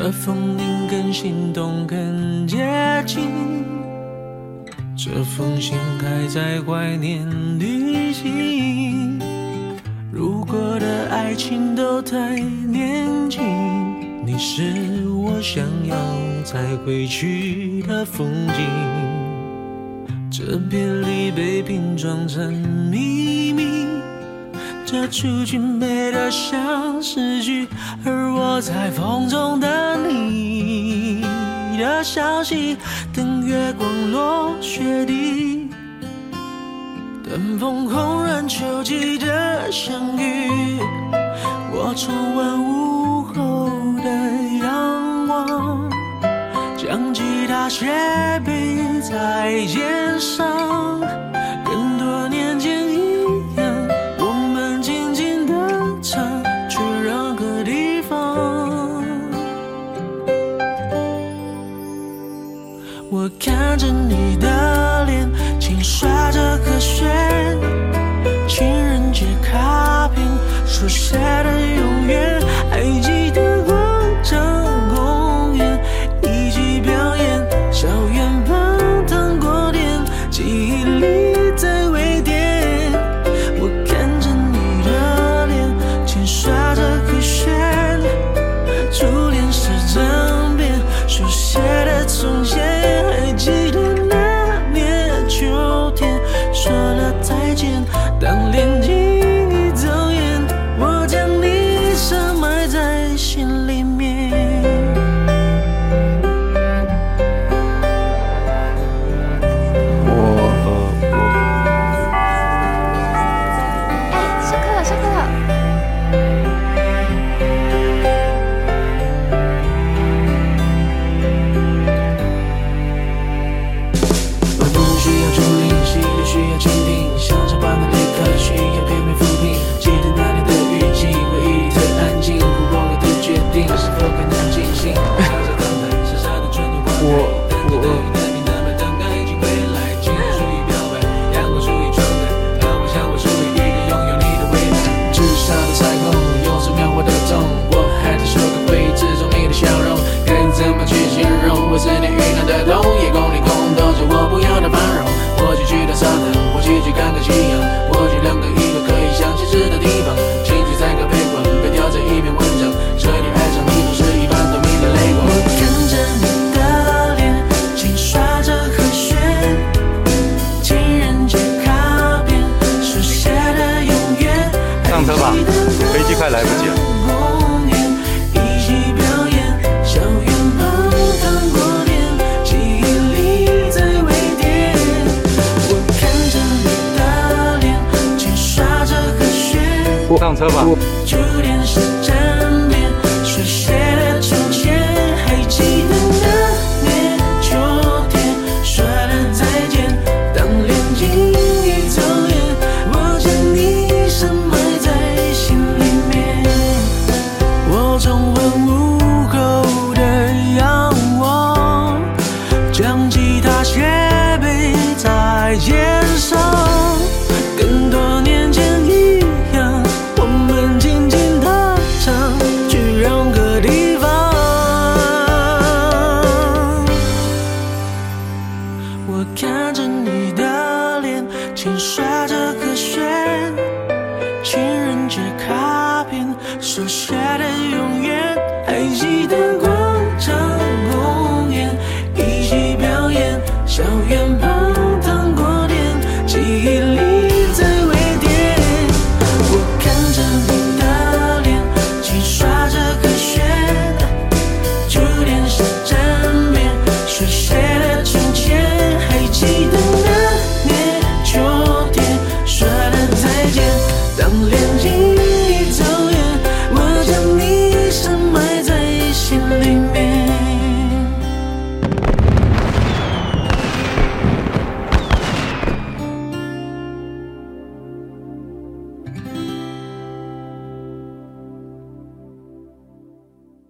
这封信更心动，更接近。这封信还在怀念旅行。如果的爱情都太年轻，你是我想要再回去的风景。这别离被拼装成秘密。这雏菊美得像诗句而我在风中等你的消息等月光落雪地等枫红染秋季的相遇我重温午后的阳光将吉他斜背在肩上。我看着你的脸，轻刷着和弦，情人节卡片手写的永远。上车吧，飞机快来不及表上车吧。我看着你的脸，轻刷着和弦，情人节卡片手写的永远。